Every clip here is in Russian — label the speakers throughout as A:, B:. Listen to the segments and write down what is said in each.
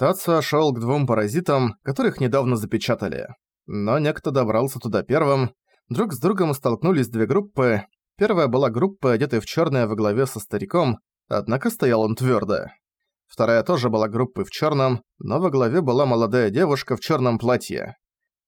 A: Тацуя шел к двум паразитам, которых недавно запечатали. Но некто добрался туда первым. Друг с другом столкнулись две группы. Первая была группа, одетая в черное во главе со стариком, однако стоял он твердо. Вторая тоже была группой в черном, но во главе была молодая девушка в черном платье.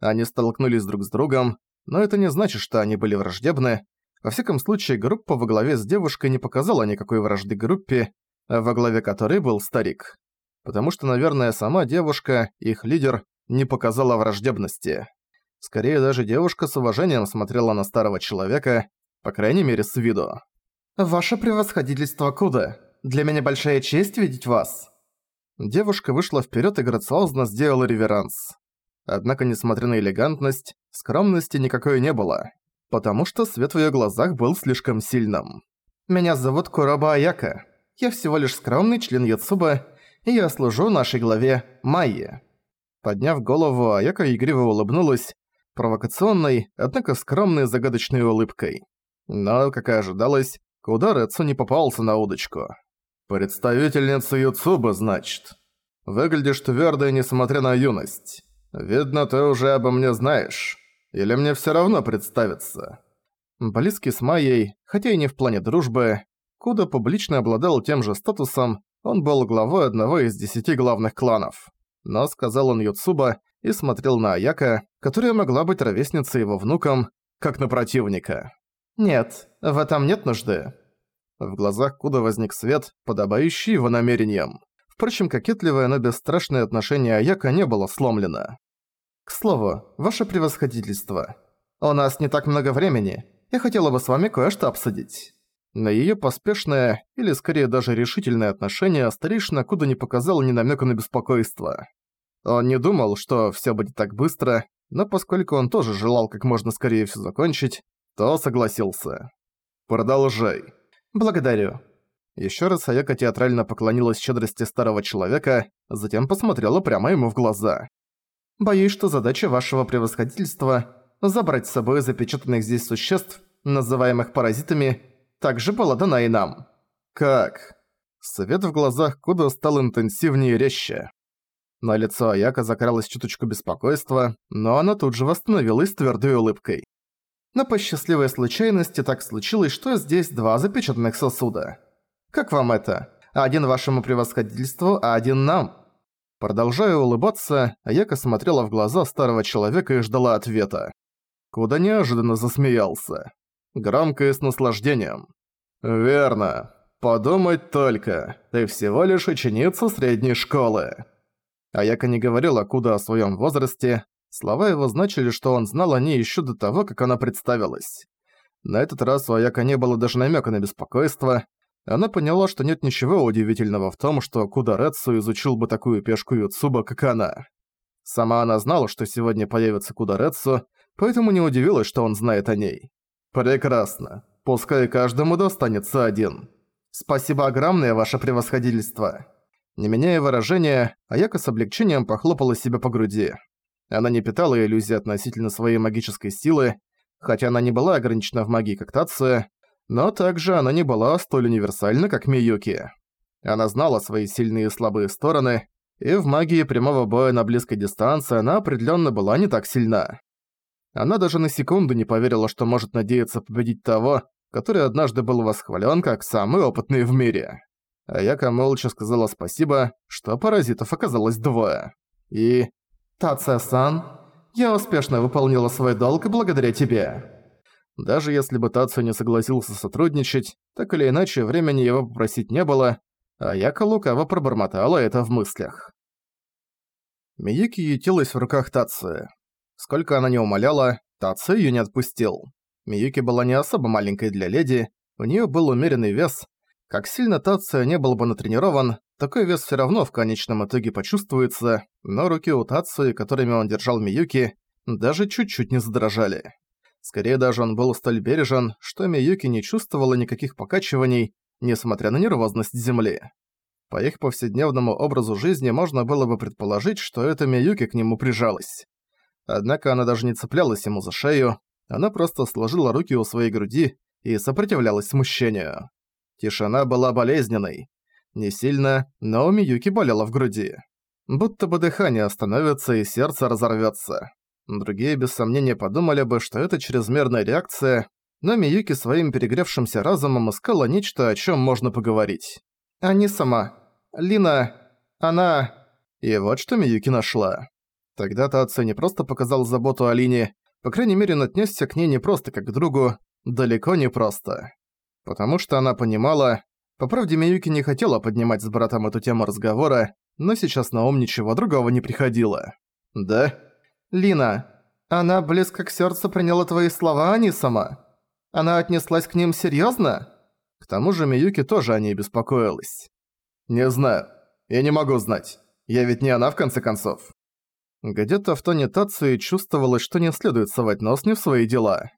A: Они столкнулись друг с другом, но это не значит, что они были враждебны. Во всяком случае, группа во главе с девушкой не показала никакой вражды группе, во главе которой был старик потому что, наверное, сама девушка, их лидер, не показала враждебности. Скорее, даже девушка с уважением смотрела на старого человека, по крайней мере, с виду.
B: «Ваше превосходительство Куда, для меня большая честь видеть вас».
A: Девушка вышла вперед и грациозно сделала реверанс. Однако, несмотря на элегантность, скромности никакой не было, потому что свет в её глазах был слишком сильным.
B: «Меня зовут Куроба Аяка. Я всего лишь скромный член Яцуба и я служу нашей главе Майе».
A: Подняв голову, Аяка игриво улыбнулась, провокационной, однако скромной загадочной улыбкой. Но, как и ожидалось, Куда Рэцу не попался на удочку. «Представительница Юцуба, значит. Выглядишь твёрдо, несмотря на юность. Видно, ты уже обо мне знаешь. Или мне всё равно представиться?» Близкий с Майей, хотя и не в плане дружбы, Куда публично обладал тем же статусом, он был главой одного из десяти главных кланов. Но сказал он Юцуба и смотрел на Аяка, которая могла быть ровесницей его внуком, как на противника.
B: «Нет, в этом нет нужды».
A: В глазах Куда возник свет, подобающий его намерениям. Впрочем, кокетливое, но бесстрашное отношение Аяка не было сломлено.
B: «К слову, ваше превосходительство, у нас не так много времени, я хотела бы с вами кое-что обсудить».
A: На её поспешное, или скорее даже решительное отношение старейшина куда не показал ни намёка на беспокойство. Он не думал, что всё будет так быстро, но поскольку он тоже желал как можно скорее всё закончить, то согласился. «Продолжай».
B: «Благодарю».
A: Ещё раз Аяка театрально поклонилась щедрости старого человека, затем посмотрела прямо ему в глаза.
B: «Боюсь, что задача вашего превосходительства – забрать с собой запечатанных здесь существ, называемых паразитами, также была дана и нам.
A: Как? Свет в глазах Куда стал интенсивнее и резче. На лицо Аяка закралось чуточку беспокойства, но она тут же восстановилась твердой улыбкой.
B: Но по счастливой случайности так случилось, что здесь два запечатанных сосуда. Как вам это? Один вашему превосходительству, а один нам.
A: Продолжая улыбаться, Аяка смотрела в глаза старого человека и ждала ответа. Куда неожиданно засмеялся громко и с наслаждением. «Верно. Подумать только, ты всего лишь ученица средней школы». Аяка не говорила куда о своем возрасте, слова его значили, что он знал о ней еще до того, как она представилась. На этот раз у Аяка не было даже намека на беспокойство, она поняла, что нет ничего удивительного в том, что Кударецу изучил бы такую пешку Юцуба, как она. Сама она знала, что сегодня появится Кударецу, поэтому не удивилась, что он знает о ней. «Прекрасно. Пускай каждому достанется один. Спасибо огромное, ваше превосходительство». Не меняя выражения, Аяка с облегчением похлопала себя по груди. Она не питала иллюзий относительно своей магической силы, хотя она не была ограничена в магии как Тация, но также она не была столь универсальна, как Миюки. Она знала свои сильные и слабые стороны, и в магии прямого боя на близкой дистанции она определенно была не так сильна. Она даже на секунду не поверила, что может надеяться победить того, который однажды был восхвален как самый опытный в мире. Аяка молча сказала спасибо, что паразитов оказалось двое. И... «Тация-сан, я успешно выполнила свой долг благодаря тебе». Даже если бы Тацию не согласился сотрудничать, так или иначе времени его попросить не было, а Яка лукаво пробормотала это в мыслях. Миюки ютилась в руках Тации. Сколько она не умоляла, Тацу её не отпустил. Миюки была не особо маленькой для леди, у неё был умеренный вес. Как сильно Тацию не был бы натренирован, такой вес всё равно в конечном итоге почувствуется, но руки у Тацуи, которыми он держал Миюки, даже чуть-чуть не задрожали. Скорее даже он был столь бережен, что Миюки не чувствовала никаких покачиваний, несмотря на нервозность земли. По их повседневному образу жизни можно было бы предположить, что это Миюки к нему прижалась. Однако она даже не цеплялась ему за шею, она просто сложила руки у своей груди и сопротивлялась смущению. Тишина была болезненной. Не сильно, но у Миюки болела в груди. Будто бы дыхание остановится и сердце разорвётся. Другие без сомнения подумали бы, что это чрезмерная реакция, но Миюки своим перегревшимся разумом искала нечто, о чём можно поговорить. А не сама. Лина... она... И вот что Миюки нашла. Тогда Тацу не просто показал заботу о Лине, по крайней мере, он отнесся к ней не просто как к другу, далеко не просто. Потому что она понимала... По правде, Миюки не хотела поднимать с братом эту тему разговора, но сейчас на ум ничего другого не приходило. «Да?» «Лина, она близко к сердцу приняла твои слова, а не сама? Она отнеслась к ним серьёзно?» К тому же Миюки тоже о ней беспокоилась. «Не знаю. Я не могу знать. Я ведь не она, в конце концов». Где-то в тоне чувствовалось, что не следует совать нос не в свои дела.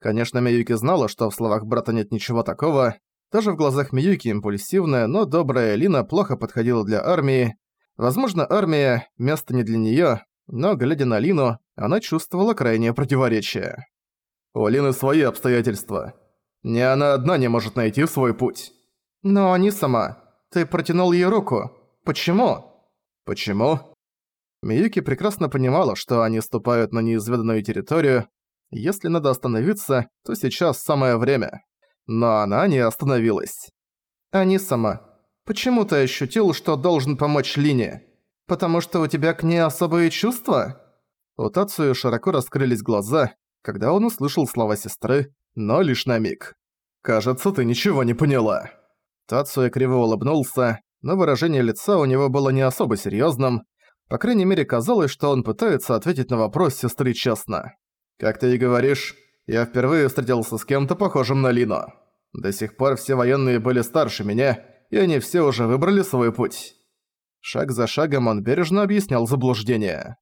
A: Конечно, Миюки знала, что в словах брата нет ничего такого. Даже в глазах Миюки импульсивная, но добрая Лина плохо подходила для армии. Возможно, армия – место не для неё, но, глядя на Лину, она чувствовала крайнее противоречие. У Лины свои обстоятельства. Не она одна не может найти свой путь. Но не сама. Ты протянул ей руку. Почему? Почему? Миюки прекрасно понимала, что они ступают на неизведанную территорию. Если надо остановиться, то сейчас самое время. Но она не остановилась. Они сама. Почему ты ощутил, что должен помочь Лине? Потому что у тебя к ней особые чувства? У Тацию широко раскрылись глаза, когда он услышал слова сестры, но лишь на миг. «Кажется, ты ничего не поняла». Тацуя криво улыбнулся, но выражение лица у него было не особо серьёзным, по крайней мере, казалось, что он пытается ответить на вопрос сестры честно. «Как ты и говоришь, я впервые встретился с кем-то похожим на Лино. До сих пор все военные были старше меня, и они все уже выбрали свой путь». Шаг за шагом он бережно объяснял заблуждение.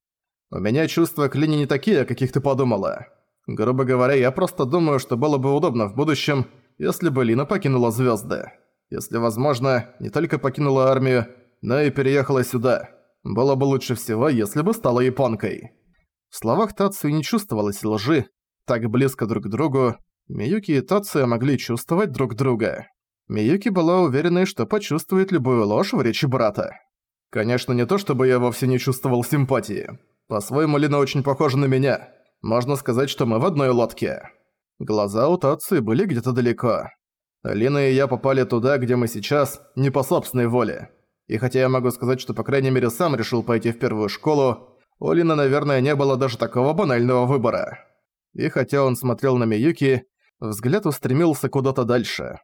A: «У меня чувства к Лине не такие, каких ты подумала. Грубо говоря, я просто думаю, что было бы удобно в будущем, если бы Лина покинула звезды. Если возможно, не только покинула армию, но и переехала сюда». Было бы лучше всего, если бы стала японкой. В словах Тацию не чувствовалось лжи. Так близко друг к другу, Миюки и Тация могли чувствовать друг друга. Миюки была уверена, что почувствует любую ложь в речи брата. Конечно, не то чтобы я вовсе не чувствовал симпатии. По-своему, Лина очень похожа на меня. Можно сказать, что мы в одной лодке. Глаза у Тации были где-то далеко. Лина и я попали туда, где мы сейчас, не по собственной воле. И хотя я могу сказать, что по крайней мере сам решил пойти в первую школу, у Лина, наверное, не было даже такого банального выбора. И хотя он смотрел на Миюки, взгляд устремился куда-то дальше.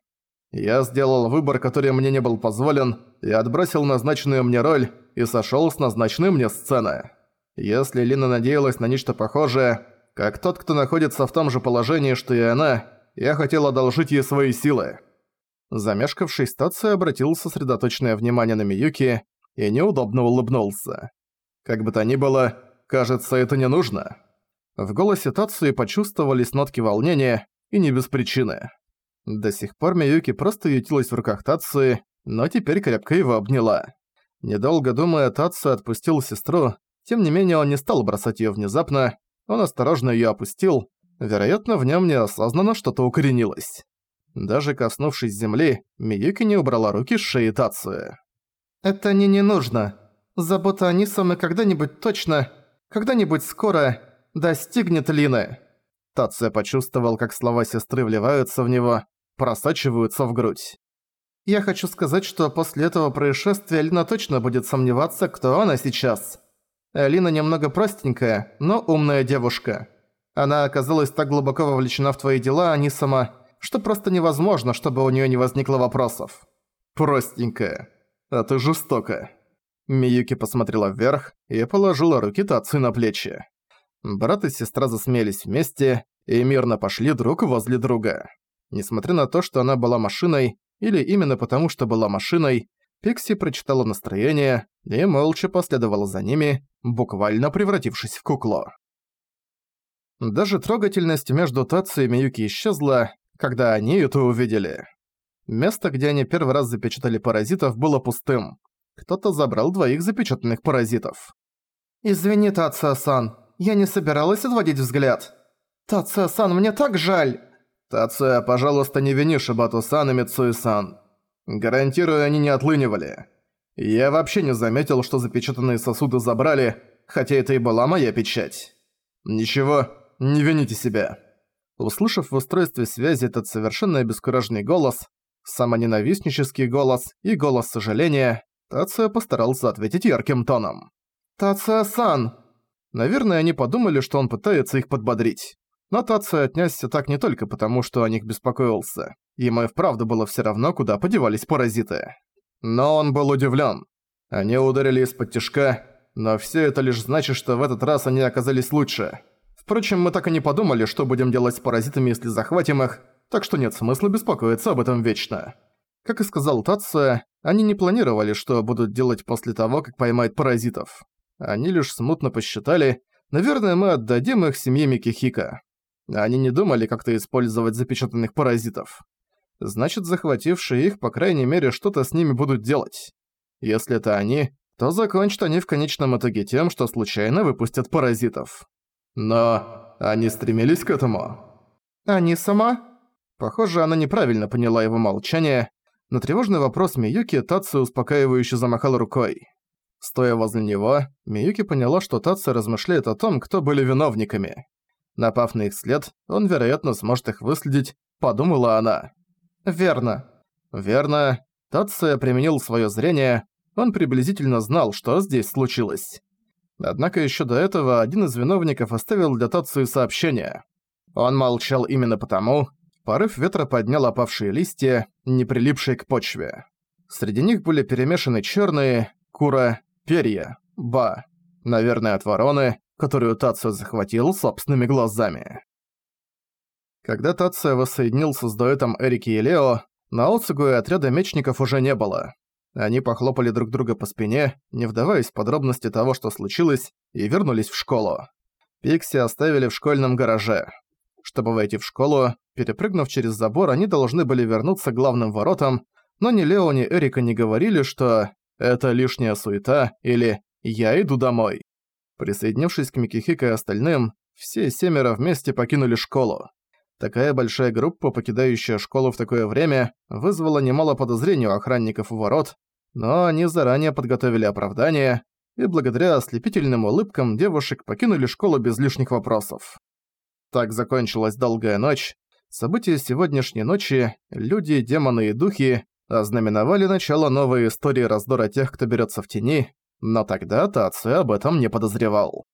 A: Я сделал выбор, который мне не был позволен, и отбросил назначенную мне роль и сошёл с назначенной мне сцены. Если Лина надеялась на нечто похожее, как тот, кто находится в том же положении, что и она, я хотел одолжить ей свои силы. Замешкавший стация обратил сосредоточенное внимание на Миюки и неудобно улыбнулся. Как бы то ни было, кажется, это не нужно. В голосе Тацуи почувствовались нотки волнения, и не без причины. До сих пор Миюки просто ютилась в руках Тацуи, но теперь крепко его обняла. Недолго думая, Тацу отпустил сестру, тем не менее он не стал бросать её внезапно, он осторожно её опустил, вероятно, в нём неосознанно что-то укоренилось. Даже коснувшись земли, Миюки не убрала руки с шеи Тацуя. «Это не не нужно. Забота о Нисаме когда-нибудь точно, когда-нибудь скоро достигнет Лины». Тацуя почувствовал, как слова сестры вливаются в него, просачиваются в грудь. «Я хочу сказать, что после этого происшествия Лина точно будет сомневаться, кто она сейчас. Лина немного простенькая, но умная девушка. Она оказалась так глубоко вовлечена в твои дела, а не сама что просто невозможно, чтобы у неё не возникло вопросов. Простенькая. А ты жестока. Миюки посмотрела вверх и положила руки Тацу на плечи. Брат и сестра засмеялись вместе и мирно пошли друг возле друга. Несмотря на то, что она была машиной, или именно потому, что была машиной, Пикси прочитала настроение и молча последовала за ними, буквально превратившись в куклу. Даже трогательность между Тацу и Миюки исчезла, когда они это увидели. Место, где они первый раз запечатали паразитов, было пустым. Кто-то забрал двоих запечатанных паразитов. «Извини, Тация-сан, я не собиралась отводить взгляд. Тация-сан, мне так жаль!» «Тация, пожалуйста, не вини Шибату-сан и Мицуи-сан. Гарантирую, они не отлынивали. Я вообще не заметил, что запечатанные сосуды забрали, хотя это и была моя печать. Ничего, не вините себя. Услышав в устройстве связи этот совершенно обескураженный голос, самоненавистнический голос и голос сожаления, Тация постарался ответить ярким тоном. «Тация-сан!» Наверное, они подумали, что он пытается их подбодрить. Но Тация отнесся так не только потому, что о них беспокоился. Ему и вправду было всё равно, куда подевались паразиты. Но он был удивлен. Они ударили из-под тишка, но все это лишь значит, что в этот раз они оказались лучше. Впрочем, мы так и не подумали, что будем делать с паразитами, если захватим их, так что нет смысла беспокоиться об этом вечно. Как и сказал Тация, они не планировали, что будут делать после того, как поймают паразитов. Они лишь смутно посчитали, наверное, мы отдадим их семье Микихика. Они не думали как-то использовать запечатанных паразитов. Значит, захватившие их, по крайней мере, что-то с ними будут делать. Если это они, то закончат они в конечном итоге тем, что случайно выпустят паразитов. Но они стремились к этому. Они сама? Похоже, она неправильно поняла его молчание. На тревожный вопрос Миюки Татсу успокаивающе замахал рукой. Стоя возле него, Миюки поняла, что Татсу размышляет о том, кто были виновниками. Напав на их след, он, вероятно, сможет их выследить, подумала она. «Верно». «Верно». Татсу применил своё зрение, он приблизительно знал, что здесь случилось. Однако ещё до этого один из виновников оставил для Тацию сообщение. Он молчал именно потому, порыв ветра поднял опавшие листья, не прилипшие к почве. Среди них были перемешаны чёрные, кура, перья, ба. Наверное, от вороны, которую Тацию захватил собственными глазами. Когда Тация воссоединился с дуэтом Эрики и Лео, на Оцугу и отряда мечников уже не было. Они похлопали друг друга по спине, не вдаваясь в подробности того, что случилось, и вернулись в школу. Пикси оставили в школьном гараже. Чтобы войти в школу, перепрыгнув через забор, они должны были вернуться к главным воротам, но ни Лео, ни Эрика не говорили, что «это лишняя суета» или «я иду домой». Присоединившись к Микихико и остальным, все семеро вместе покинули школу. Такая большая группа, покидающая школу в такое время, вызвала немало подозрений у охранников у ворот, но они заранее подготовили оправдание, и благодаря ослепительным улыбкам девушек покинули школу без лишних вопросов. Так закончилась долгая ночь. События сегодняшней ночи, люди, демоны и духи, ознаменовали начало новой истории раздора тех, кто берется в тени, но тогда Тацу об этом не подозревал.